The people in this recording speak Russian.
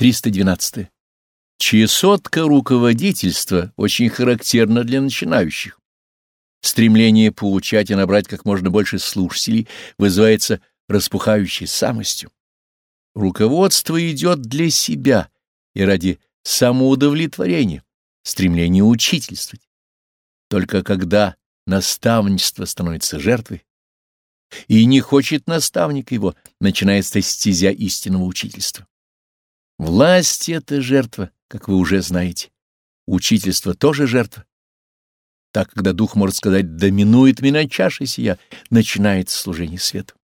312. Чесотка руководительства очень характерна для начинающих. Стремление получать и набрать как можно больше слушателей вызывается распухающей самостью. Руководство идет для себя и ради самоудовлетворения, стремления учительствовать. Только когда наставничество становится жертвой, и не хочет наставник его, начинается стезя истинного учительства. Власть — это жертва, как вы уже знаете. Учительство тоже жертва. Так, когда дух может сказать «доминует меня чаша сия», начинается служение свету.